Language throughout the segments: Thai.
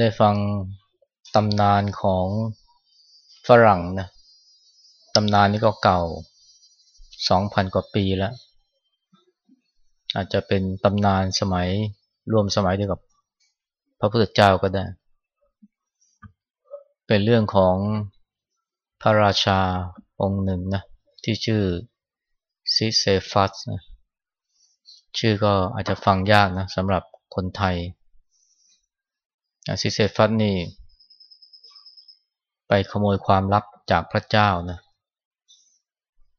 ได้ฟังตำนานของฝรั่งนะตำนานนี้ก็เก่าสองพันกว่าปีแล้ว อาจจะเป็นตำนานสมัยร่วมสมัยเดียวกับพระพุทธเจ้าก็ได้ เป็นเรื่องของพระราชาองค์หนึ่งนะที่ชื่อซิเซฟัสนะชื่อก็อาจจะฟังยากนะสำหรับคนไทย ซิเซฟัสนี่ ไปขโมยความลับจากพระเจ้านะ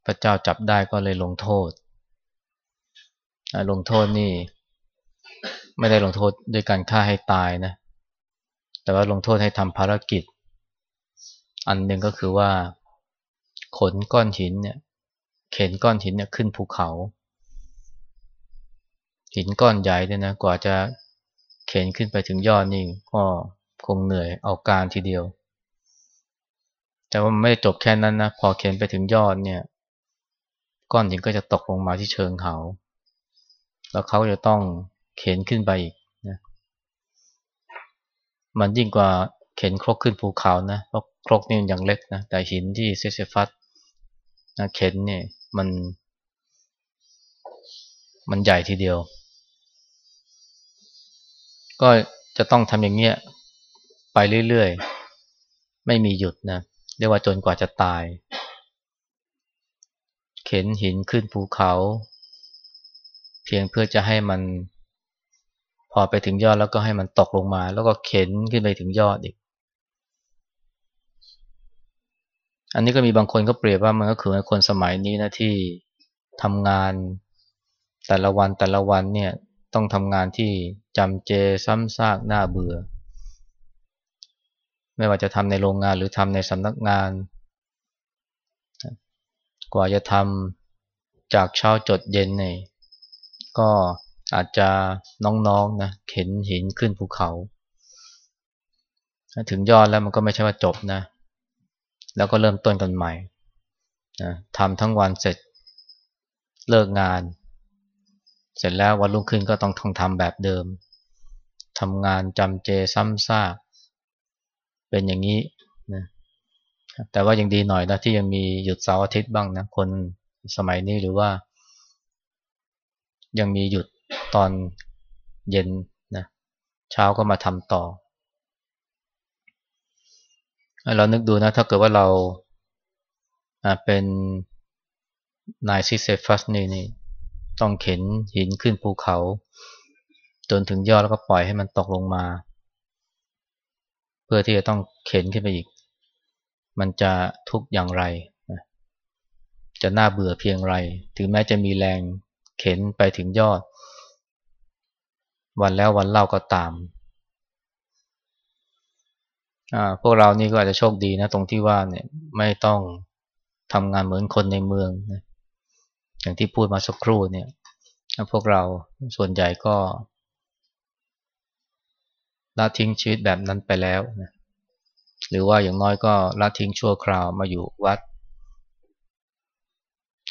พระเจ้าจับได้ก็เลยลงโทษ ลงโทษนี่ ไม่ได้ลงโทษด้วยการฆ่าให้ตายนะ แต่ว่าลงโทษให้ทำภารกิจ อันหนึ่งก็คือว่า ขนก้อนหินเนี่ย เข็นก้อนหินเนี่ยขึ้นภูเขา หินก้อนใหญ่เนี่ยนะ กว่าจะ เข็นขึ้นไปถึงยอดนี่ก็คงเหนื่อยเอาการทีเดียว แต่ว่าไม่จบแค่นั้นนะ พอเข็นไปถึงยอดเนี่ย ก้อนหินก็จะตกลงมาที่เชิงเขา แล้วเขาจะต้องเข็นขึ้นไปอีกนะมันยิ่งกว่าเข็นครกขึ้นภูเขานะเพราะครกนี่มันยังเล็กนะแต่หินที่เซเซฟัสนะเข็นเนี่ยมัน มันใหญ่ทีเดียว ก็จะต้องทำอย่างเงี้ยไปเรื่อยๆ ไม่มีหยุดนะ เรียกว่าจนกว่าจะตาย เข็นหินขึ้นภูเขา เพียงเพื่อจะให้มัน พอไปถึงยอดแล้วก็ให้มันตกลงมา แล้วก็เข็นขึ้นไปถึงยอดอีก อันนี้ก็มีบางคนก็เปรียบว่ามันก็คือคนสมัยนี้นะที่ทำงานแต่ละวันแต่ละวันเนี่ย ต้องทำงานที่จำเจซ้ำซากน่าเบื่อ ไม่ว่าจะทำในโรงงานหรือทำในสำนักงาน กว่าจะทำจากเช้าจดเย็นเนี่ยก็อาจจะน้องๆนนะเข็นหินขึ้นภูเขา ถึงยอดแล้วมันก็ไม่ใช่ว่าจบนะ แล้วก็เริ่มต้นกันใหม่นะทำทั้งวันเสร็จเลิกงาน เสร็จแล้ววันรุ่งขึ้นก็ต้องท่องทำแบบเดิมทำงานจำเจซ้ำซากเป็นอย่างนี้นะแต่ว่ายังดีหน่อยนะที่ยังมีหยุดเสาร์อาทิตย์บ้างนะคนสมัยนี้หรือว่า ยังมีหยุดตอนเย็นนะเช้าก็มาทำต่อ เรานึกดูนะถ้าเกิดว่าเราเป็นนายซิเซฟัสนี่นี่ ต้องเข็นหินขึ้นภูเขา จนถึงยอดแล้วก็ปล่อยให้มันตกลงมา เพื่อที่จะต้องเข็นขึ้นไปอีก มันจะทุกข์อย่างไร จะน่าเบื่อเพียงไร ถึงแม้จะมีแรงเข็นไปถึงยอด วันแล้ววันเล่าก็ตามพวกเรานี่ก็อาจจะโชคดีนะ ตรงที่ว่าเนี่ยไม่ต้องทำงานเหมือนคนในเมืองนะ อย่างที่พูดมาสักครู่เนี่ยพวกเราส่วนใหญ่ก็ละทิ้งชีวิตแบบนั้นไปแล้วนะหรือว่าอย่างน้อยก็ละทิ้งชั่วคราวมาอยู่วัด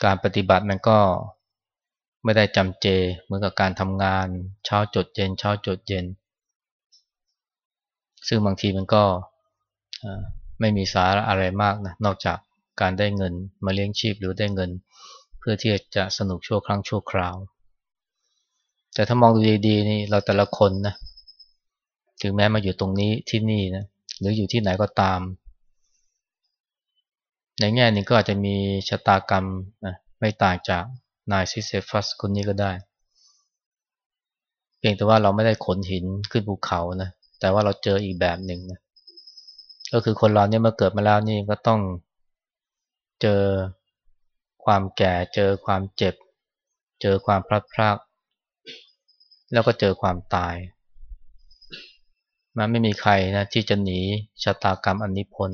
การปฏิบัติมันก็ไม่ได้จำเจเหมือนกับการทำงานเช้าจดเย็นเช้าจดเย็น ซึ่งบางทีมันก็ไม่มีสาระอะไรมากนะนอกจากการได้เงินมาเลี้ยงชีพหรือได้เงิน เพื่อที่จะสนุกชั่วครั้งชั่วคราว แต่ถ้ามองดูดีๆนี่เราแต่ละคนนะถึงแม้มาอยู่ตรงนี้ที่นี่นะหรืออยู่ที่ไหนก็ตาม ในแง่นี้ก็อาจจะมีชะตากรรมนะไม่ต่างจากนายซิเซฟัสคนนี้ก็ได้ เพียงแต่ว่าเราไม่ได้ขนหินขึ้นภูเขานะแต่ว่าเราเจออีกแบบหนึ่งนะก็คือคนเราเนี่ยมาเกิดมาแล้วนี่ก็ต้องเจอ ความแก่เจอความเจ็บ เจอความพลัดพรากแล้วก็เจอความตาย มันไม่มีใครนะที่จะหนีชะตากรรมอันนี้พ้น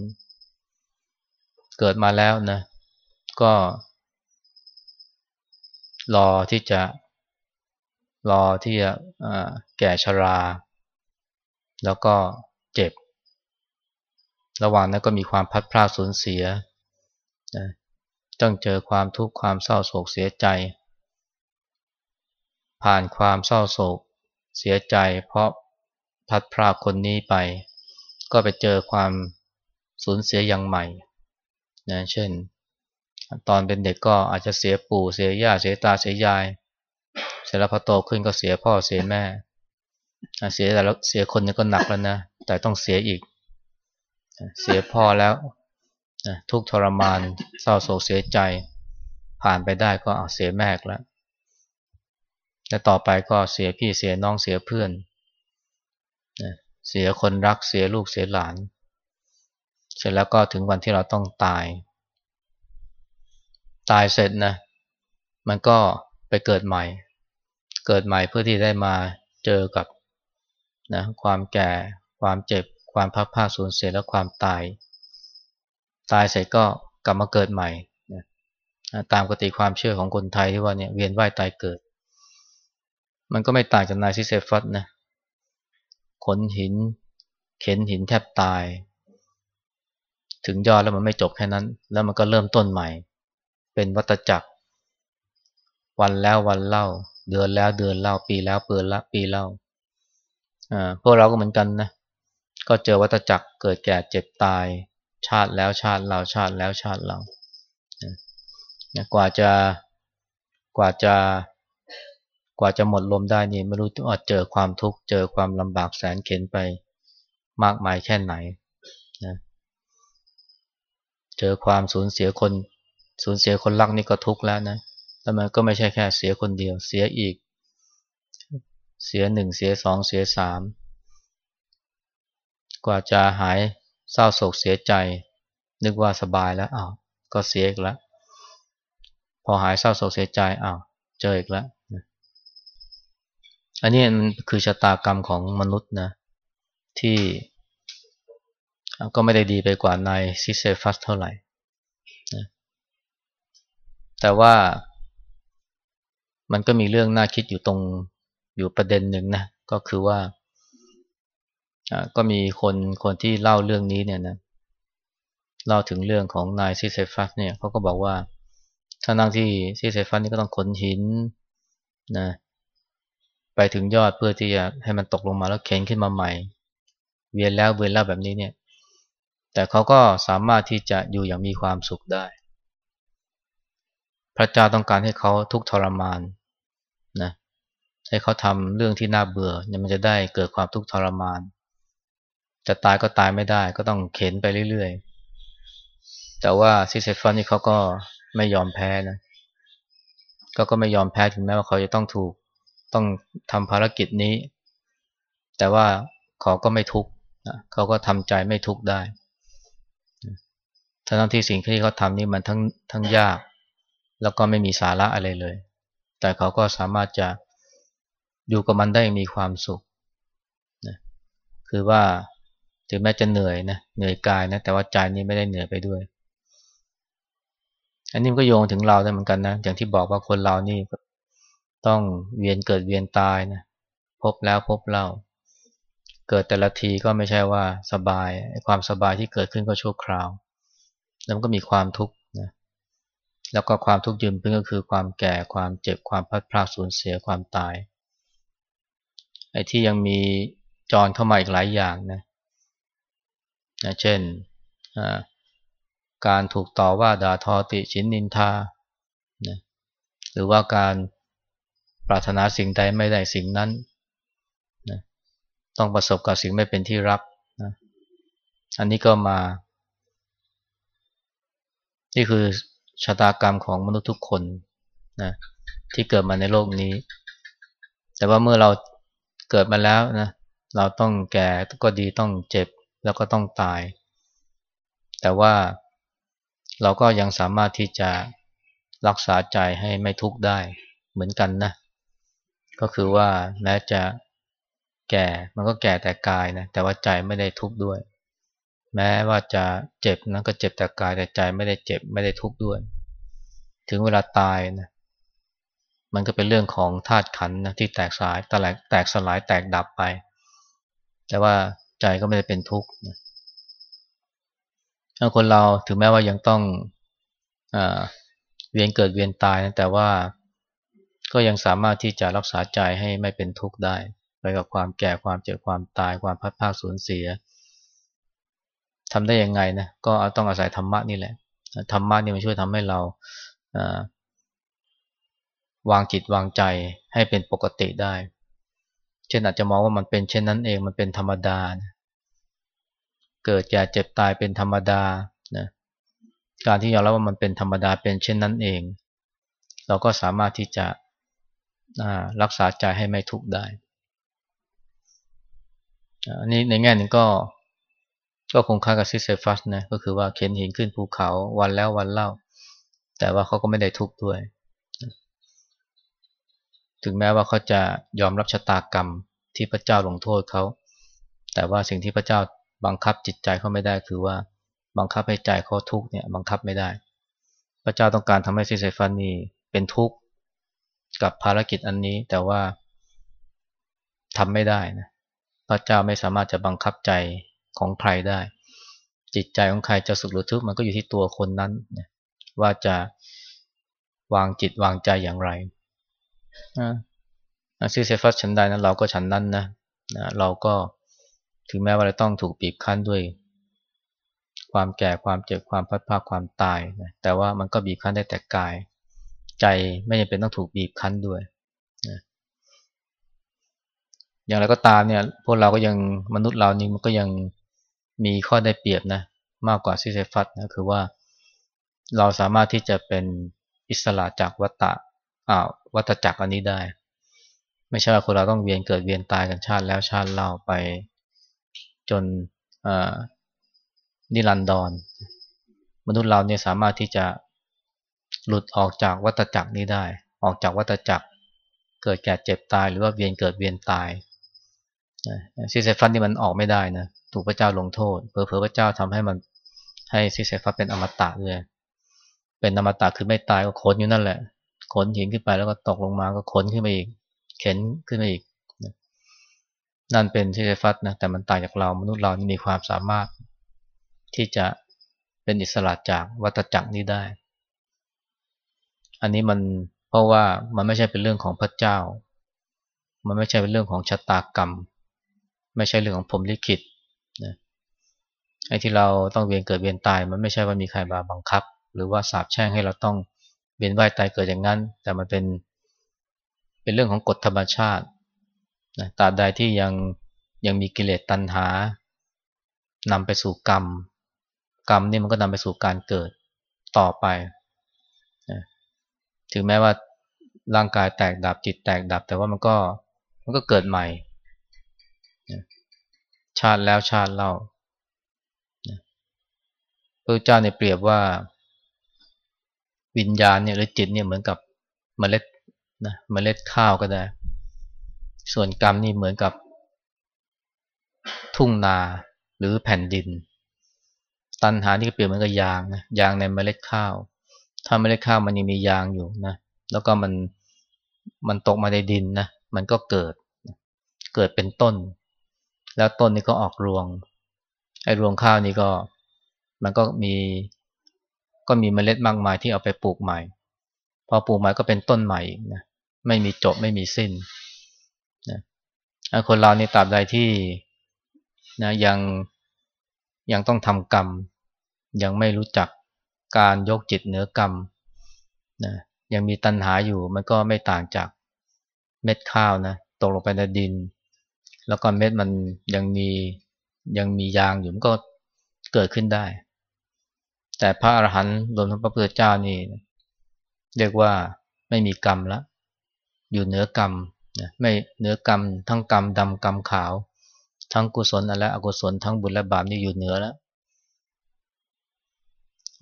เกิดมาแล้วนะ ก็ รอที่จะ รอที่จะแก่ชรา แล้วก็เจ็บ ระหว่างนั้นก็มีความพัดพลาดสูญเสีย ต้องเจอความทุกข์ความเศร้าโศกเสียใจ ผ่านความเศร้าโศกเสียใจ เพราะพัดพรากคนนี้ไป ก็ไปเจอความสูญเสียอย่างใหม่นะเช่น ตอนเป็นเด็กก็อาจจะเสียปู่เสียย่าเสียตาเสียยาย เสร็จแล้วพอโตขึ้นก็เสียพ่อเสียแม่เสียแต่ล้วเสียคนนี้ก็หนักแล้วนะ แต่ต้องเสียอีก เสียพ่อแล้ว ทุกทรมานเศร้าโศกเสียใจ ผ่านไปได้ก็เอาเสียแม่แล้วและต่อไปก็เสียพี่เสียน้องเสียเพื่อนเสียคนรักเสียลูกเสียหลาน เสร็จแล้วก็ถึงวันที่เราต้องตาย ตายเสร็จนะ มันก็ไปเกิดใหม่ เกิดใหม่เพื่อที่ได้มาเจอกับนะความแก่ ความเจ็บ ความพักผ้าสูญเสียและความตาย ตายเสร็จก็กลับมาเกิดใหม่นะตามกติความเชื่อของคนไทยที่ว่าเนี่ยเวียนว่ายตายเกิด มันก็ไม่ต่างจากนายซิเซฟัสนะขนหิน เข็นหินแทบตาย ถึงยอดแล้วมันไม่จบแค่นั้น แล้วมันก็เริ่มต้นใหม่ เป็นวัตจักร วันแล้ววันเล่า เดือนแล้วเดือนเล่า ปีแล้วเปือนละปีเล่าพวกเราก็เหมือนกันนะ ก็เจอวัตจักรเกิดแก่เจ็บตาย ชาติแล้วชาติเราชาติแล้วชาติเรากว่าจะกว่าจะกว่าจะหมดลมได้นี่ไม่รู้ว่าเจอความทุกข์เจอความลำบากแสนเข็นไปมากมายแค่ไหนนะเจอความสูญเสียคนสูญเสียคนรักนี่ก็ทุกข์แล้วนะแล้วมันก็ไม่ใช่แค่เสียคนเดียว เสียอีก เสียหนึ่งเสียสองเสียสามกว่าจะหาย เศร้าโศกเสียใจ นึกว่าสบายแล้วอ้าวก็เสียอีกแล้วพอหายเศร้าโศกเสียใจอ้าวเจออีกแล้วอันนี้มันคือชะตากรรมของมนุษย์นะ ที่ก็ไม่ได้ดีไปกว่านายซิเซฟัสเท่าไหร่นะแต่ว่ามันก็มีเรื่องน่าคิดอยู่ตรงอยู่ประเด็นหนึ่งนะ ก็คือว่า ก็มีคนคนที่เล่าเรื่องนี้เนี่ยนะเล่าถึงเรื่องของนายซิเซฟัสเนี่ยเขาก็บอกว่า ถ้านั่งที่ซิเซฟัสนี่ก็ต้องขนหินนะไปถึงยอดเพื่อที่จะให้มันตกลงมาแล้วเข็นขึ้นมาใหม่ เวียนแล้วเวียนแล้วแบบนี้เนี่ย แต่เขาก็สามารถที่จะอยู่อย่างมีความสุขได้ พระเจ้าต้องการให้เขาทุกทรมานนะให้เขาทำเรื่องที่น่าเบื่อเนี่ยมันจะได้เกิดความทุกข์ทรมาน จะตายก็ตายไม่ได้ ก็ต้องเข็นไปเรื่อยๆ แต่ว่าซิเซฟันนี่เขาก็ไม่ยอมแพ้นะก็ก็ไม่ยอมแพ้ถึงแม้ว่าเขาจะต้องถูกต้องทำภารกิจนี้ แต่ว่าเขาก็ไม่ทุกข์เขาก็ทำใจไม่ทุกข์ได้ทั้งที่สิ่งที่เขาทำนี่มันทั้งทั้งยาก แล้วก็ไม่มีสาระอะไรเลย แต่เขาก็สามารถจะอยู่กับมันได้มีความสุขนะคือว่า ถึงแม้จะเหนื่อยนะเหนื่อยกายนะแต่ว่าใจนี้ไม่ได้เหนื่อยไปด้วย อันนี้มันก็โยงถึงเราได้เหมือนกันนะอย่างที่บอกว่าคนเรานี่ต้องเวียนเกิดเวียนตายนะพบแล้วพบเล่า เกิดแต่ละทีก็ไม่ใช่ว่าสบายความสบายที่เกิดขึ้นก็ชั่วคราว แล้วมันก็มีความทุกข์นะแล้วก็ความทุกข์ยืนพื้นก็คือความแก่ความเจ็บความพัดพลาดสูญเสียความตายไอ้ที่ยังมีจรเข้ามาอีกหลายอย่างนะ นะเช่นการถูกต่อว่าด่าทอติชินนินทานะหรือว่าการปรารถนาสิ่งใดไม่ได้สิ่งนั้นนะต้องประสบกับสิ่งไม่เป็นที่รักนะอันนี้ก็มา นี่คือชะตากรรมของมนุษย์ทุกคนนะที่เกิดมาในโลกนี้ แต่ว่าเมื่อเราเกิดมาแล้วนะเราต้องแก่ก็ดีต้องเจ็บ แล้วก็ต้องตาย แต่ว่าเราก็ยังสามารถที่จะรักษาใจให้ไม่ทุกข์ได้เหมือนกันนะ ก็คือว่าแม้จะแก่มันก็แก่แต่กายนะแต่ว่าใจไม่ได้ทุกข์ด้วย แม้ว่าจะเจ็บนะก็เจ็บแต่กายแต่ใจไม่ได้เจ็บไม่ได้ทุกข์ด้วย ถึงเวลาตายนะมันก็เป็นเรื่องของธาตุขันนะที่แตกสายแตกแตกสลายแตกดับไป แต่ว่า ใจก็ไม่ได้เป็นทุกข์นะคนเราถึงแม้ว่ายังต้องอเวียนเกิดเวียนตายนะแต่ว่าก็ยังสามารถที่จะรักษาใจให้ไม่เป็นทุกข์ได้ ไปกับความแก่ความเจ็บความตายความพัดพาสูญเสียทำได้ยังไงนะก็ต้องอาศัยธรรมะนี่แหละธรรมะนี่มันช่วยทำให้เราวางจิตวางใจให้เป็นปกติได้ เช่นอาจจะมองว่ามันเป็นเช่นนั้นเองมันเป็นธรรมดานะเกิดแก่เจ็บตายเป็นธรรมดานะการที่ยอมรับว่ามันเป็นธรรมดาเป็นเช่นนั้นเอง เราก็สามารถที่จะรักษาใจให้ไม่ทุกข์ได้อันนี้ในแง่หนึ่งก็ก็คงค่ากับซิเซฟัสนะก็คือว่าเข็นหินขึ้นภูเขาวันแล้ววันเล่า แต่ว่าเขาก็ไม่ได้ทุกข์ด้วย ถึงแม้ว่าเขาจะยอมรับชะตากรรมที่พระเจ้าลงโทษเขา แต่ว่าสิ่งที่พระเจ้าบังคับจิตใจเขาไม่ได้คือว่าบังคับให้ใจเขาทุกข์เนี่ยบังคับไม่ได้ พระเจ้าต้องการทำให้ซิเซฟันนี่เป็นทุกข์กับภารกิจอันนี้แต่ว่าทำไม่ได้นะพระเจ้าไม่สามารถจะบังคับใจของใครได้ จิตใจของใครจะสุขหรือทุกข์มันก็อยู่ที่ตัวคนนั้น ว่าจะวางจิตวางใจอย่างไร ซิเซฟัสฉันใดนั้นเราก็ฉันนั้นนะนะเราก็ถึงแม้ว่าเราต้องถูกปีบคั้นด้วย ความแก่ความเจ็บความพัดพาความตายนะแต่ว่ามันก็บีบคั้นได้แต่กาย ใจไม่จำเป็นต้องถูกบีบคั้นด้วยนะอย่างไรก็ตามเนี่ย พวกเราก็ยังมนุษย์เรานี่มันก็ยังมีข้อได้เปรียบนะมากกว่าซิซีฟัสนะคือว่า เราสามารถที่จะเป็นอิสระจากวัฏอ่า วัฏจักรอันนี้ได้ ไม่ใช่ว่าคนเราต้องเวียนเกิดเวียนตายกันชาติแล้วชาติเล่าไปจนนิรันดร มนุษย์เราเนี่ยสามารถที่จะหลุดออกจากวัฏจักรนี้ได้ ออกจากวัฏจักร เกิดแก่เจ็บตายหรือว่าเวียนเกิดเวียนตายซิเซฟัสนี่มันออกไม่ได้นะถูกพระเจ้าลงโทษเพอเพอพระเจ้าทำให้มันให้ซิเซฟัสเป็นอมตะเลยเป็นอมตะคือไม่ตายก็ขนอยู่นั่นแหละ ขนหินขึ้นไปแล้วก็ตกลงมาก็ขนขึ้นมาอีก เข็นขึ้นมาอีกนั่นเป็นซิเซฟัสนะแต่มันต่างจากเรามนุษย์เรานี่มีความสามารถที่จะเป็นอิสระจากวัฏจักรนี้ได้ อันนี้มันเพราะว่ามันไม่ใช่เป็นเรื่องของพระเจ้า มันไม่ใช่เป็นเรื่องของชะตากรรม ไม่ใช่เรื่องของพรมลิขิตนะไอ้ที่เราต้องเวียนเกิดเวียนตาย มันไม่ใช่ว่ามีใครมาบังคับ หรือว่าสาบแช่งให้เราต้อง เวียนว่ายตายเกิดอย่างนั้น แต่มันเป็นเป็นเรื่องของกฎธรรมชาตินะตราบใดที่ยังยังมีกิเลสตัณหานำไปสู่กรรม กรรมนี่มันก็นำไปสู่การเกิดต่อไปนะถึงแม้ว่าร่างกายแตกดับจิตแตกดับ แต่ว่ามันก็มันก็เกิดใหม่นะชาติแล้วชาติเล่าพระเจ้าเนี่ยเปรียบว่า วิญญาณเนี่ยหรือจิตเนี่ยเหมือนกับเมล็ดนะเมล็ดข้าวก็ได้ ส่วนกรรมนี่เหมือนกับ ทุ่งนาหรือแผ่นดิน ตันหาที่ก็เปรียบเหมือนกับยางนะยางในเมล็ดข้าว ถ้าเมล็ดข้าวมันยังมียางอยู่นะแล้วก็มันมันตกมาในดินนะมันก็เกิดเกิดเป็นต้น แล้วต้นนี้ก็ออกรวงไอ้รวงข้าวนี่ก็มันก็มี ก็มีเมล็ดมากมายที่เอาไปปลูกใหม่ พอปลูกใหม่ก็เป็นต้นใหม่นะไม่มีจบไม่มีสิ้นนะคนเรานี่ตราบใดที่นะยังยังต้องทำกรรม ยังไม่รู้จักการยกจิตเหนือกรรมนะยังมีตัณหาอยู่มันก็ไม่ต่างจากเม็ดข้าวนะตกลงไปในดิน แล้วก็เม็ดมันยังมียังมียางอยู่มันก็เกิดขึ้นได้ แต่พระอรหันต์รวมทั้งพระพุทธเจ้านี่เรียกว่าไม่มีกรรมละ อยู่เหนือกรรมนะไม่เหนือกรรม ทั้งกรรมดำกรรมขาว ทั้งกุศลและอกุศลทั้งบุญและบาปนี่อยู่เหนือแล้ว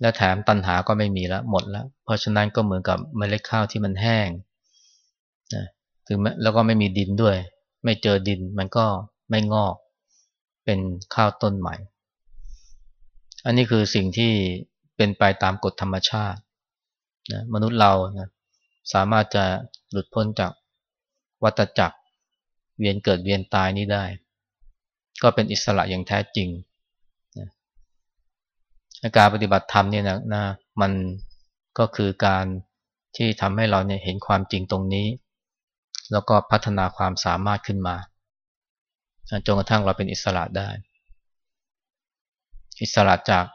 และแถมตัณหาก็ไม่มีแล้วหมดแล้ว เพราะฉะนั้นก็เหมือนกับเมล็ดข้าวที่มันแห้งนะถึงแล้วก็ไม่มีดินด้วย ไม่เจอดินมันก็ไม่งอก เป็นข้าวต้นใหม่ อันนี้คือสิ่งที่เป็นไปตามกฎธรรมชาตินะมนุษย์เรานะสามารถจะหลุดพ้นจากวัตจักรเวียนเกิดเวียนตายนี้ได้ ก็เป็นอิสระอย่างแท้จริงนะการปฏิบัติธรรมเนี่ยนะนะมันก็คือการที่ทำให้เราเนี่ยเห็นความจริงตรงนี้ แล้วก็พัฒนาความสามารถขึ้นมาจนกระทั่งเราเป็นอิสระได้ อิสระจาก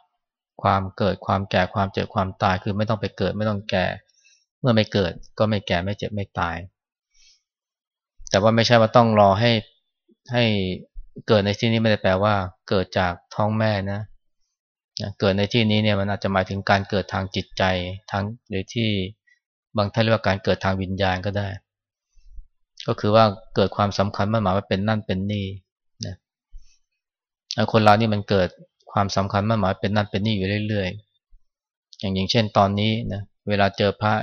ความเกิดความแก่ความเจ็บความตายคือไม่ต้องไปเกิดไม่ต้องแก่ เมื่อไม่เกิดก็ไม่แก่ไม่เจ็บไม่ตาย แต่ว่าไม่ใช่ว่าต้องรอให้ให้เกิดในที่นี้ไม่ได้แปลว่า เกิดจากท้องแม่นะเกิดในที่นี้เนี่ยมันอาจจะหมายถึงการเกิดทางจิตใจทั้งหรือที่บางท่านเรียกว่าการเกิดทางวิญญาณก็ได้ ก็คือว่าเกิดความสำคัญมันหมายว่าเป็นนั่นเป็นนี่นะคนเรานี่มันเกิด ความสำคัญมันหมายเป็นนั่นเป็นนี่อยู่เรื่อยๆ อย่างอย่างเช่นตอนนี้นะเวลาเจอพระ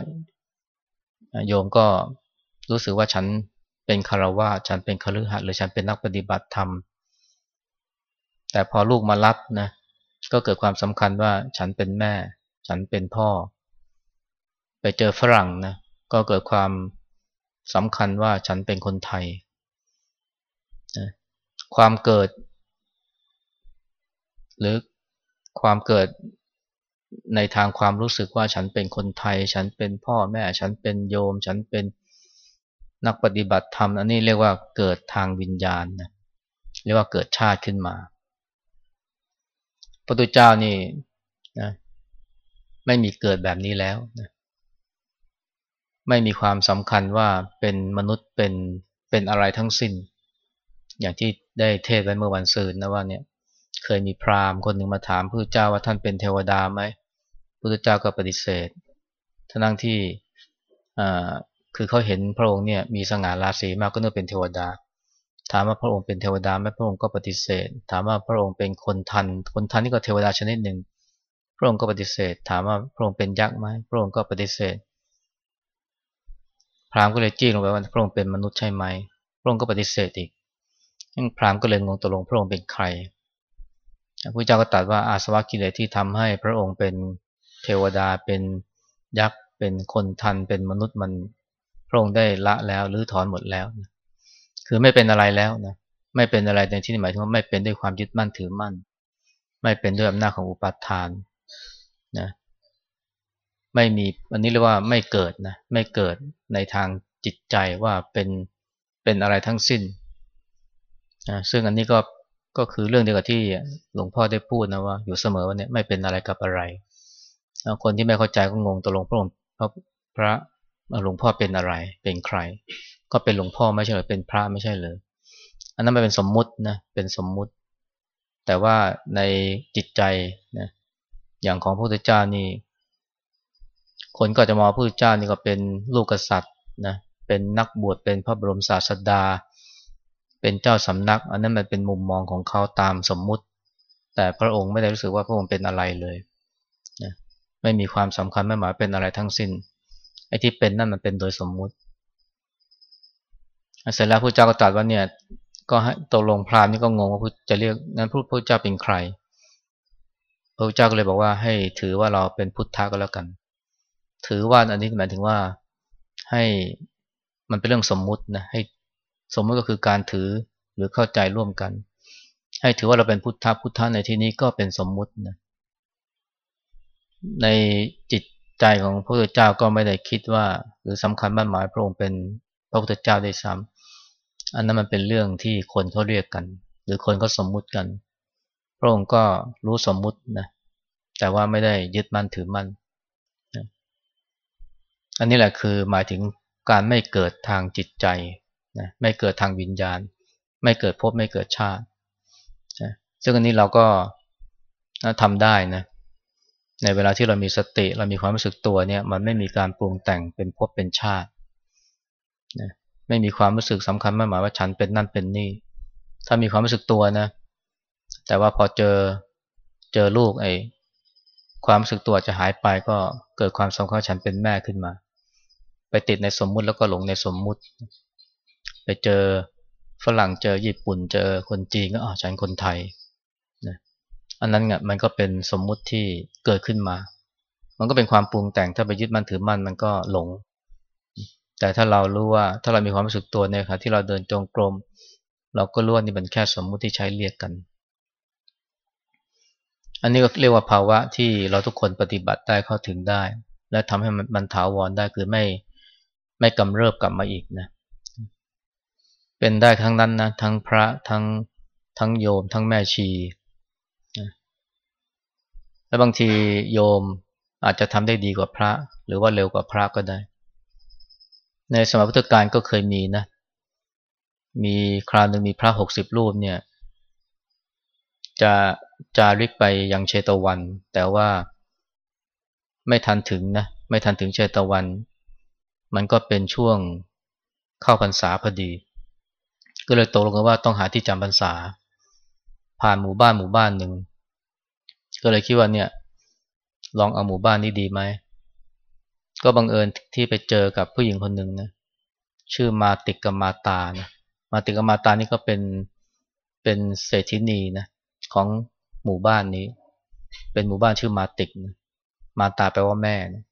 โยมก็รู้สึกว่าฉันเป็นคารวะฉันเป็นคฤหัสถ์หรือฉันเป็นนักปฏิบัติธรรม แต่พอลูกมารับนะก็เกิดความสำคัญว่าฉันเป็นแม่ ฉันเป็นพ่อ ไปเจอฝรั่งนะก็เกิดความสำคัญว่าฉันเป็นคนไทย ความเกิด หรือความเกิดในทางความรู้สึกว่าฉันเป็นคนไทย ฉันเป็นพ่อแม่ ฉันเป็นโยม ฉันเป็นนักปฏิบัติธรรมอันนี้เรียกว่าเกิดทางวิญญาณนะเรียกว่าเกิดชาติขึ้นมาพระตุเจ้านี่นะไม่มีเกิดแบบนี้แล้วนะไม่มีความสำคัญว่าเป็นมนุษย์เป็นเป็นอะไรทั้งสิ้น อย่างที่ได้เทศไว้เมื่อวันศุกร์นะว่าเนี่ย เคยมีพราหมณ์คนหนึ่งมาถามพระเจ้าว่าท่านเป็นเทวดาไหมพระเจ้าก็ปฏิเสธทั้งที่คือเขาเห็นพระองค์เนี่ยมีสง่าราศีมากก็นึกเป็นเทวดา ถามว่าพระองค์เป็นเทวดาไหมพระองค์ก็ปฏิเสธ ถามว่าพระองค์เป็นคนทัน คนทันนี่ก็เทวดาชนิดหนึ่ง พระองค์ก็ปฏิเสธ ถามว่าพระองค์เป็นยักษ์ไหมพระองค์ก็ปฏิเสธ พราหมณ์ก็เลยจี้ลงไปว่าพระองค์เป็นมนุษย์ใช่ไหม พระองค์ก็ปฏิเสธอีกพราหมณ์ก็เลยงงตกลงพระองค์เป็นใคร พระเจ้าก็ตรัสว่าอาสวะกิเลสที่ทำให้พระองค์เป็นเทวดาเป็นยักษ์เป็นคนทันเป็นมนุษย์มันพระองค์ได้ละแล้วหรือถอนหมดแล้วนะคือไม่เป็นอะไรแล้วนะไม่เป็นอะไรในที่นี้หมายถึงว่าไม่เป็นด้วยความยึดมั่นถือมั่น ไม่เป็นด้วยอำนาจของอุปาทานนะไม่มีอันนี้เรียกว่าไม่เกิดนะไม่เกิดในทางจิตใจว่าเป็นเป็นอะไรทั้งสิ้นนะซึ่งอันนี้ก็ ก็คือเรื่องเดียวกับที่หลวงพ่อได้พูดนะว่า อยู่เสมอว่าเนี่ยไม่เป็นอะไรกับอะไร คนที่ไม่เข้าใจก็งงตกลงพระองค์พระหลวงพ่อเป็นอะไร เป็นใคร ก็เป็นหลวงพ่อไม่ใช่หรือเป็นพระไม่ใช่เลยอันนั้นไม่เป็นสมมุตินะเป็นสมมุติ แต่ว่าในจิตใจนะอย่างของพระพุทธเจ้านี่คนก็จะมองพระพุทธเจ้านี่ก็เป็นลูกกษัตริย์นะเป็นนักบวชเป็นพระบรมศาสดา เป็นเจ้าสำนัก อันนั้นมันเป็นมุมมองของเขาตามสมมุติ แต่พระองค์ไม่ได้รู้สึกว่าพระองค์เป็นอะไรเลยนะไม่มีความสำคัญไม่หมายเป็นอะไรทั้งสิ้นไอ้ที่เป็นนั่นมันเป็นโดยสมมุติเสร็จแล้วพระเจ้าก็ตรัสว่าเนี่ยก็ให้ตกลงพราหมณ์นี่ก็งงว่าจะเรียกนั้นพระพุทธเจ้าเป็นใคร พระพุทธเจ้าก็เลยบอกว่าให้ถือว่าเราเป็นพุทธะก็แล้วกัน ถือว่าอันนี้หมายถึงว่าให้มันเป็นเรื่องสมมุตินะให้ สมมติก็คือการถือหรือเข้าใจร่วมกัน ให้ถือว่าเราเป็นพุทธะพุทธะในที่นี้ก็เป็นสมมุตินะในจิตใจของพระพุทธเจ้าก็ไม่ได้คิดว่า หรือสำคัญมั่นหมายพระองค์เป็นพระพุทธเจ้าได้ซ้ำอันนั้นมันเป็นเรื่องที่คนเขาเรียกกัน หรือคนก็สมมุติกัน พระองค์ก็รู้สมมุตินะแต่ว่าไม่ได้ยึดมั่นถือมั่นอันนี้แหละคือหมายถึงการไม่เกิดทางจิตใจ นะไม่เกิดทางวิญญาณ ไม่เกิดภพไม่เกิดชาติซึ่งอันนี้เราก็ทำได้นะในเวลาที่เรามีสติเรามีความรู้สึกตัวเนี่ยมันไม่มีการปรุงแต่งเป็นภพเป็นชาตินะไม่มีความรู้สึกสำคัญมากหมายว่าฉันเป็นนั่นเป็นนี่ ถ้ามีความรู้สึกตัวนะ แต่ว่าพอเจอเจอลูกไอ้ความรู้สึกตัวจะหายไปก็เกิดความสำคัญฉันเป็นแม่ขึ้นมา ไปติดในสมมุติแล้วก็หลงในสมมุติ ไปเจอฝรั่งเจอญี่ปุ่นเจอคนจีนก็อ๋อฉันคนไทยนะอันนั้นเนี่ยมันก็เป็นสมมุติที่เกิดขึ้นมา มันก็เป็นความปรุงแต่งถ้าไปยึดมั่นถือมั่นมันก็หลง แต่ถ้าเรารู้ว่าถ้าเรามีความรู้สึกตัวเนี่ยครับที่เราเดินจงกรม เราก็รู้ว่านี่เป็นแค่สมมุติที่ใช้เรียกกัน อันนี้ก็เรียกว่าภาวะที่เราทุกคนปฏิบัติได้เข้าถึงได้ และทำให้มันถาวรได้คือไม่ไม่กำเริบกลับมาอีกนะเป็นได้ทั้งนั้นนะทั้งพระทั้งทั้งโยม ทั้งแม่ชีแล้วบางทีโยมอาจจะทำได้ดีกว่าพระ หรือว่าเร็วกว่าพระก็ได้ ในสมัยพุทธกาลก็เคยมีนะ มีคราวหนึ่งมีพระหกสิบรูปเนี่ย จะจาริกไปยังเชตวัน แต่ว่าไม่ทันถึงนะ ไม่ทันถึงเชตวัน มันก็เป็นช่วงเข้าพรรษาพอดี ก็เลยตกลงกันว่าต้องหาที่จำพรรษา ผ่านหมู่บ้านหมู่บ้านหนึ่ง ก็เลยคิดว่าเนี่ย ลองเอาหมู่บ้านนี้ดีไหม ก็บังเอิญที่ไปเจอกับผู้หญิงคนหนึ่งนะ ชื่อมาติกกมาตานะมาติกกมาตานี่ก็เป็นเป็นเศรษฐินีนะของหมู่บ้านนี้ เป็นหมู่บ้านชื่อมาติกนะมาตาแปลว่าแม่นะ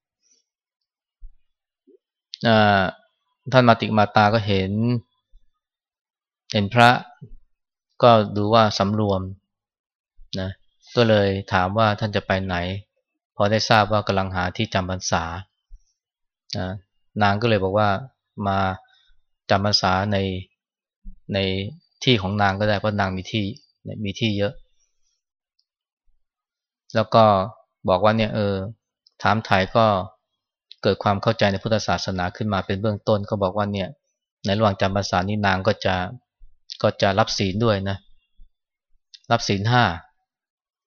ท่านมาติกมาตาก็เห็น เห็นพระก็ดูว่าสำรวมนะก็เลยถามว่าท่านจะไปไหน พอได้ทราบว่ากำลังหาที่จำพรรษานะนางก็เลยบอกว่ามาจำพรรษาในในที่ของนางก็ได้เพราะนางมีที่มีที่เยอะ แล้วก็บอกว่าเนี่ยเออถามถ่ายก็เกิดความเข้าใจในพุทธศาสนาขึ้นมาเป็นเบื้องต้น ก็บอกว่าเนี่ยในระหว่างจำพรรษานี้นางก็จะ ก็จะรับศีลด้วยนะ รับศีลห้า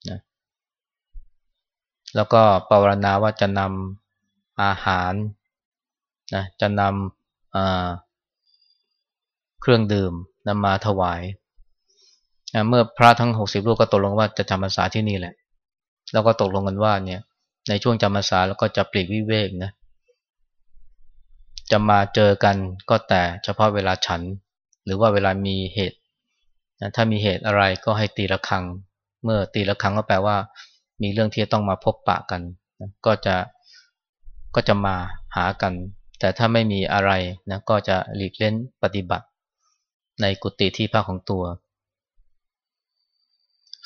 นะแล้วก็ปรารณาว่าจะนำอาหารนะจะนำเครื่องดื่มนำมาถวายนะเมื่อพระทั้งหกสิบรูปก็ตกลงว่าจะจำพรรษาที่นี่แหละ แล้วก็ตกลงกันว่าเนี่ยในช่วงจำพรรษาแล้วก็จะปลีกวิเวกนะจะมาเจอกันก็แต่เฉพาะเวลาฉัน หรือว่าเวลามีเหตุนะถ้ามีเหตุอะไรก็ให้ตีละครัง เมื่อตีละครังก็แปลว่า มีเรื่องที่ต้องมาพบปะกันนะก็จะก็จะมาหากัน แต่ถ้าไม่มีอะไรนะก็จะหลีกเล่นปฏิบัติ ในกุฏิที่พักของตัว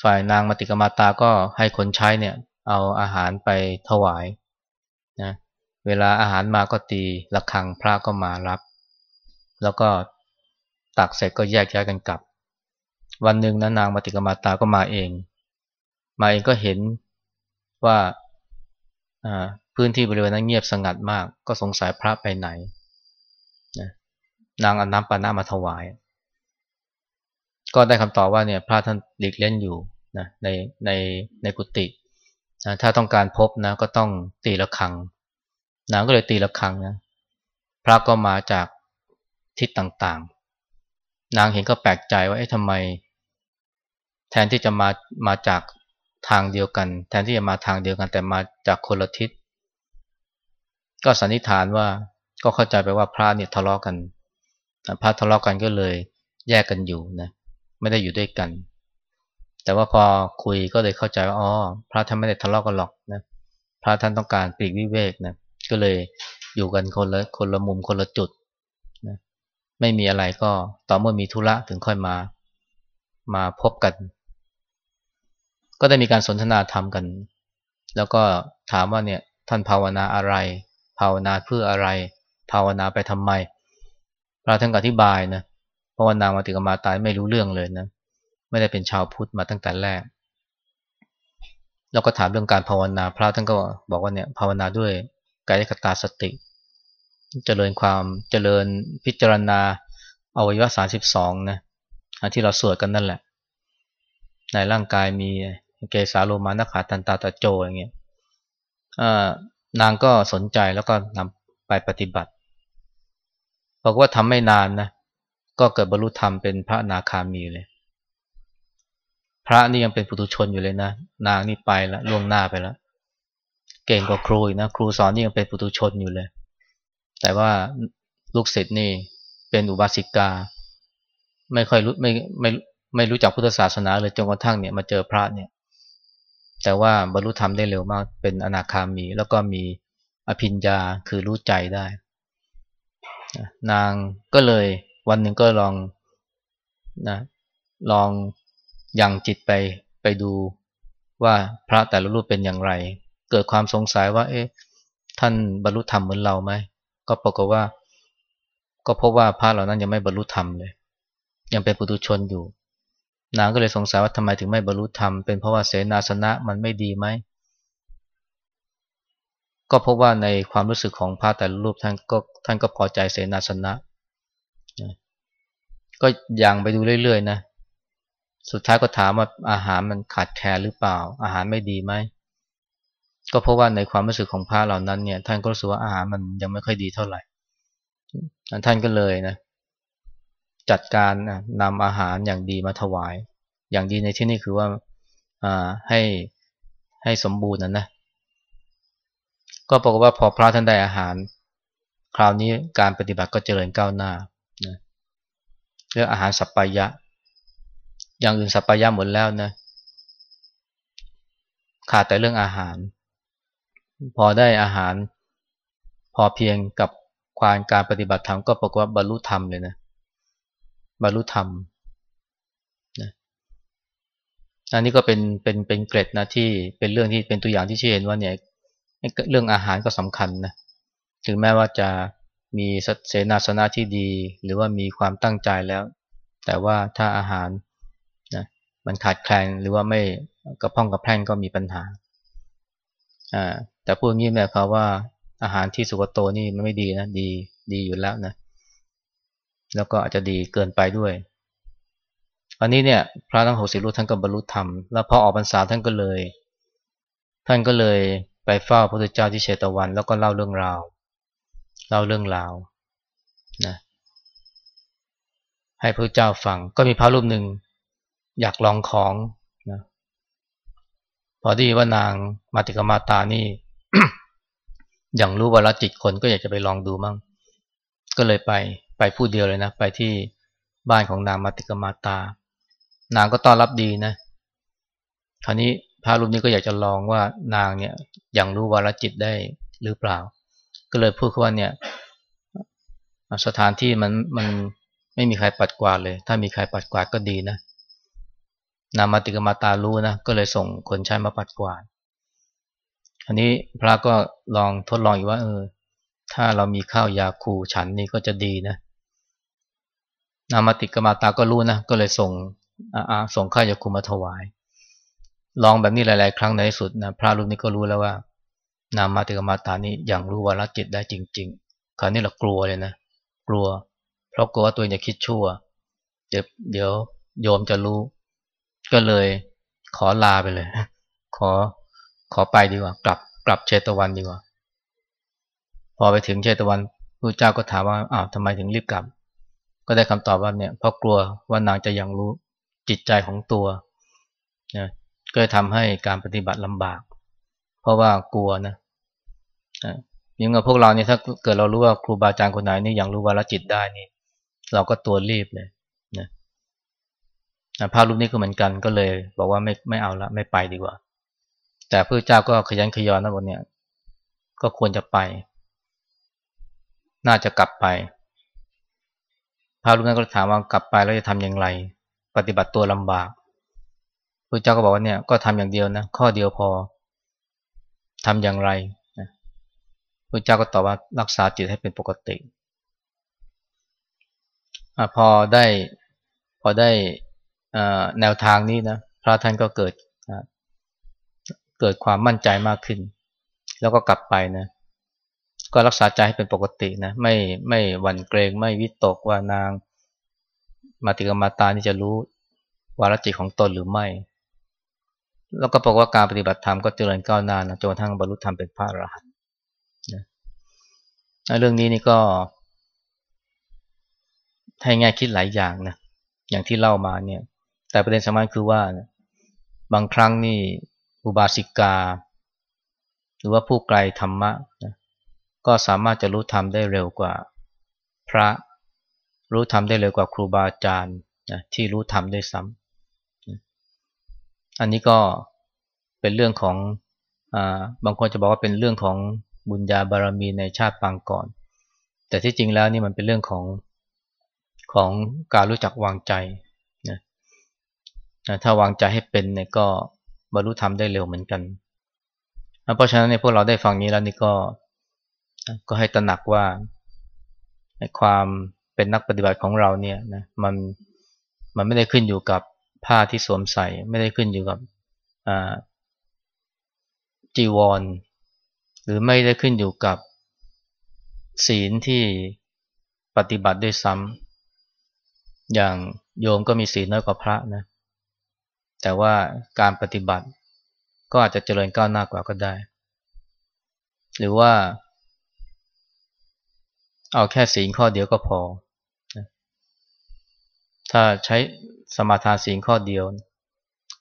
ฝ่ายนางมติกมาตาก็ให้คนใช้เนี่ยเอาอาหารไปถวายนะเวลาอาหารมาก็ตีระฆังพระก็มารับ แล้วก็ ตักเสร็จก็แยกย้ายกันกลับ วันหนึ่งนะนางมติกมาตาก็มาเอง มาเองก็เห็นว่าพื้นที่บริเวณนั้นเงียบสงัดมาก ก็สงสัยพระไปไหนนะนางอน้ำปานามาถวาย ก็ได้คำตอบว่าเนี่ยพระท่านหลีกเล่นอยู่นะในในในกุฏินะถ้าต้องการพบนะก็ต้องตีละครังนางก็เลยตีละครังนะพระก็มาจากทิศต่าง นางเห็นก็แปลกใจว่าเอ๊ะทำไม แทนที่จะมามาจากทางเดียวกัน แทนที่จะมาทางเดียวกัน แต่มาจากคนละทิศก็สันนิษฐานว่าก็เข้าใจไปว่าพระเนี่ยทะเลาะกันพระทะเลาะกันก็เลยแยกกันอยู่นะไม่ได้อยู่ด้วยกัน แต่ว่าพอคุยก็เลยเข้าใจว่าอ๋อพระท่านไม่ได้ทะเลาะกันหรอกนะพระท่านต้องการปลีกวิเวกนะก็เลยอยู่กันคนละคนละมุมคนละจุด ไม่มีอะไรก็ต่อเมื่อมีธุระถึงค่อยมา มาพบกัน ก็ได้มีการสนทนาธรรมกัน แล้วก็ถามว่าเนี่ยท่านภาวนาอะไร ภาวนาเพื่ออะไร ภาวนาไปทำไมพระท่านอธิบายนะเพราวนามาติกมาตายไม่รู้เรื่องเลยนะไม่ได้เป็นชาวพุทธมาตั้งแต่แรก แล้วก็ถามเรื่องการภาวนาพระท่านก็บอกว่าเนี่ยภาวนาด้วยกายคตาสติ เจริญความเจริญพิจารณาอวัยวะสาสิบสองนะที่เราสวดกันนั่นแหละ ในร่างกายมีเกสาโลมานาขาตันตาตะโจอย่างเงี้ยนางก็สนใจแล้วก็นำไปปฏิบัติบอกว่าทำไม่นานนะก็เกิดบรรลุธรรมเป็นพระนาคามีเลย พระนี่ยังเป็นปุถุชนอยู่เลยนะ นางนี่ไปแล้วล่วงหน้าไปแล้วเก่งกว่าครูนะ ครูสอนนี่ยังเป็นปุถุชนอยู่เลย แต่ว่าลูกศิษย์นี่เป็นอุบาสิกา ไม่ค่อยรู้ไม่ไม่ไม่รู้จักพุทธศาสนาเลยจนกระทั่งเนี่ยมาเจอพระเนี่ย แต่ว่าบรรลุธรรมได้เร็วมากเป็นอนาคามี แล้วก็มีอภิญญาคือรู้ใจได้ นางก็เลยวันหนึ่งก็ลองนะลองยังจิตไปไปดูว่าพระแต่ละรูปเป็นอย่างไร เกิดความสงสัยว่า เอ๊ะท่านบรรลุธรรมเหมือนเราไหม ก็ปรากฏว่า ก็พบว่าพระเหล่านั้นยังไม่บรรลุธรรมเลย ยังเป็นปุถุชนอยู่ นางก็เลยสงสัยว่าทำไมถึงไม่บรรลุธรรม เป็นเพราะว่าเสนาสนะมันไม่ดีไหม ก็พบว่าในความรู้สึกของพระแต่ละรูปท่านก็ท่านก็พอใจเสนาสนะ ก็ยังไปดูเรื่อยๆนะ สุดท้ายก็ถามว่าอาหารมันขาดแคลนหรือเปล่า อาหารไม่ดีไหม ก็เพราะว่าในความรู้สึกของพระเหล่านั้นเนี่ยท่านก็รู้สึกว่าอาหารมันยังไม่ค่อยดีเท่าไหร่ ท่านก็เลยนะจัดการนำอาหารอย่างดีมาถวาย อย่างดีในที่นี้คือว่าให้ให้สมบูรณ์นะนะก็บอกฏว่าพอพระท่านได้อาหาร คราวนี้การปฏิบัติก็เจริญก้าวหน้านะเรื่องอาหารสัปปายะ อย่างอื่นสัปปายะหมดแล้วนะขาดแต่เรื่องอาหาร พอได้อาหารพอเพียงกับความการปฏิบัติธรรมก็ปรากฏว่าบรรลุธรรมเลยนะบรรลุธรรมนะอันนี้ก็เป็นเป็นเป็นเกร็ดนะที่เป็นเรื่องที่เป็นตัวอย่างที่ชี้เห็นว่าเนี่ยเรื่องอาหารก็สำคัญนะถึงแม้ว่าจะมีเสนาสนะที่ดี หรือว่ามีความตั้งใจแล้ว แต่ว่าถ้าอาหารนะมันขาดแคลนหรือว่าไม่กระพ้องกระแพร่งก็มีปัญหาอ่า แต่พูดงี้แม่เขาว่าอาหารที่สุกโตนี่มันไม่ดีนะดีดีอยู่แล้วนะ แล้วก็อาจจะดีเกินไปด้วย อันนี้เนี่ย พระทั้งหกสิบรูปท่านก็บรรลุธรรมแล้วพอออกพรรษาท่านก็เลย ท่านก็เลยไปเฝ้าพระพุทธเจ้าที่เชตวัน แล้วก็เล่าเรื่องราวเล่าเรื่องราวนะให้พระเจ้าฟังก็มีพระรูปหนึ่งอยากลองของนะพอที่ว่านางมาติกมาตานี่ อย่างรู้ว่าละจิตคนก็อยากจะไปลองดูมั่งก็เลยไปไปผู้เดียวเลยนะ ไปที่บ้านของนางมาติกมาตา นางก็ต้อนรับดีนะคราวนี้พระรูปนี้ก็อยากจะลองว่านางเนี่ยยังรู้วาลจิตได้หรือเปล่า ก็เลยพูดว่าเนี่ย สถานที่มันมันไม่มีใครปัดกวาดเลย ถ้ามีใครปัดกวาดก็ดีนะนามาติกมาตารู้นะก็เลยส่งคนใช้มาปัดกวาด อันนี้พระก็ลองทดลองอยู่ว่าเออ ถ้าเรามีข้าวยาคูฉันนี่ก็จะดีนะนามาติกมาตาก็รู้นะ ก็เลยส่งอาส่งข้าวยาคูมาถวาย ลองแบบนี้หลาย ๆ ครั้งในที่สุดนะพระรูปนี้ก็รู้แล้วว่า นามาติกมาตานี่อย่างรู้วาระจิตได้จริง ๆ คราวนี้เรากลัวเลยนะ กลัว เพราะกลัวว่าตัวเองจะคิดชั่ว เดี๋ยวเดี๋ยวโยมจะรู้ ก็เลยขอลาไปเลย ขอ ขอไปดีกว่า กลับกลับเชตวันดีกว่า พอไปถึงเชตวันพระเจ้าก็ถามว่าอ้าวทำไมถึงรีบกลับ ก็ได้คำตอบว่าเนี่ยเพราะกลัวว่านางจะยังรู้จิตใจของตัวนะก็ทำให้การปฏิบัติลำบาก เพราะว่ากลัวนะยังกับพวกเราเนี่ยถ้าเกิดเรารู้ว่าครูบาอาจารย์คนไหนนี่ยังรู้ว่าละจิตได้นี่ เราก็ตัวรีบเลยนะภาพรูปนี้ก็เหมือนกันก็เลย บอกว่าไม่ไม่เอาละไม่ไปดีกว่า แต่พระเจ้าก็ขยันขยอนนะวันเนี้ยก็ควรจะไป น่าจะกลับไป พระรูปนั้นก็ถามว่ากลับไปแล้วจะทำอย่างไร ปฏิบัติตัวลำบากพระเจ้าก็บอกว่าเนี่ยก็ทำอย่างเดียวนะข้อเดียวพอทำอย่างไรพระเจ้าก็ตอบว่ารักษาจิตให้เป็นปกติอพอได้พอได้แนวทางนี้นะพระท่านก็เกิด เกิดความมั่นใจมากขึ้น แล้วก็กลับไปนะ ก็รักษาใจให้เป็นปกตินะ ไม่ไม่หวั่นเกรงไม่วิตกว่านาง มาติกมาตานี่จะรู้วาระจิตของตนหรือไม่ แล้วก็บอกว่าการปฏิบัติธรรมก็เจริญก้าวหน้านะจนกระทั่งบรรลุธรรมเป็นพระอรหันต์นะเรื่องนี้นี่ก็ ให้ง่ายคิดหลายอย่างนะอย่างที่เล่ามาเนี่ย แต่ประเด็นสำคัญคือว่า บางครั้งนี่ อุบาสิกา หรือว่าผู้ไกลธรรมะนะก็สามารถจะรู้ธรรมได้เร็วกว่าพระ รู้ธรรมได้เร็วกว่าครูบาอาจารย์นะที่รู้ธรรมได้ซ้ำอันนี้ก็เป็นเรื่องของอบางคนจะบอกว่าเป็นเรื่องของบุญญาบารมีในชาติปางก่อน แต่ที่จริงแล้วนี่มันเป็นเรื่องของของการรู้จักวางใจนะถ้าวางใจให้เป็นเนี่ยก็ บรรลุธรรมได้เร็วเหมือนกัน เพราะฉะนั้นในพวกเราได้ฟังนี้แล้วนี่ก็ก็ให้ตระหนักว่าความเป็นนักปฏิบัติของเราเนี่ยนะมันมันไม่ได้ขึ้นอยู่กับผ้าที่สวมใส่ ไม่ได้ขึ้นอยู่กับจีวร หรือไม่ได้ขึ้นอยู่กับศีลที่ปฏิบัติด้วยซ้ำอย่างโยมก็มีศีลน้อยกว่าพระนะ แต่ว่าการปฏิบัติก็อาจจะเจริญก้าวหน้ากว่าก็ได้ หรือว่า เอาแค่ศีลข้อเดียวก็พอ ถ้าใช้สมาทานศีลข้อเดียว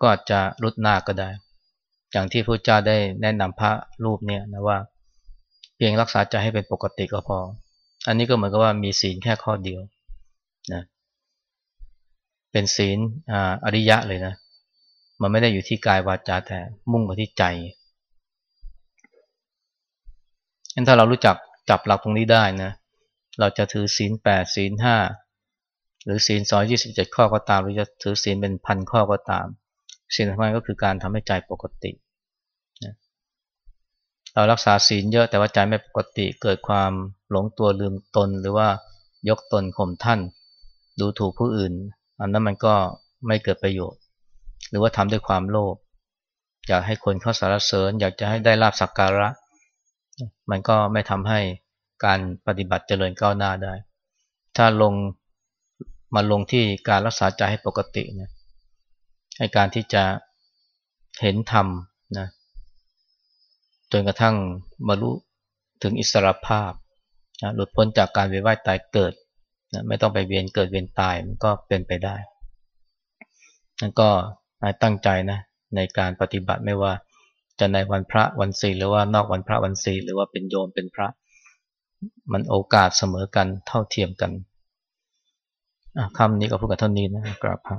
ก็อาจจะรุดหน้าก็ได้ อย่างที่พระเจ้าได้แนะนำพระรูปเนี่ยนะว่า เพียงรักษาใจให้เป็นปกติก็พอ อันนี้ก็เหมือนกับว่ามีศีลแค่ข้อเดียวนะเป็นศีลอริยะเลยนะ มันไม่ได้อยู่ที่กายวาจาแต่มุ่งไปที่ใจงั้นถ้าเรารู้จักจับหลักตรงนี้ได้นะ เราจะถือศีลแปดศีลห้าหรือศีลสอยยี่สิบเจ็ดข้อก็ตาม หรือจะถือศีลเป็นพันข้อก็ตามสิ่งสำคัญก็คือการทำให้ใจปกติเรารักษาศีลเยอะแต่ว่าใจไม่ปกติเกิดความหลงตัวลืมตน หรือว่ายกตนข่มท่าน ดูถูกผู้อื่น อันนั้นมันก็ไม่เกิดประโยชน์ หรือว่าทำด้วยความโลภอยากให้คนเข้าสารเสริญ อยากจะให้ได้ลาบสักการะ มันก็ไม่ทำให้การปฏิบัติเจริญก้าวหน้าได้ ถ้าลงมาลงที่การรักษาใจให้ปกตินะให้การที่จะเห็นธรรมนะจนกระทั่งบรรลุถึงอิสรภาพนะหลุดพ้นจากการเวียนว่ายตายเกิดนะไม่ต้องไปเวียนเกิดเวียนตายมันก็เป็นไปได้นั่นก็ ตั้งใจนะในการปฏิบัติไม่ว่าจะในวันพระวันศีลหรือว่านอกวันพระวันศีลหรือว่าเป็นโยมเป็นพระ มันโอกาสเสมอกันเท่าเทียมกันคำนี้ก็พูดกันเท่านี้นะกราบพระ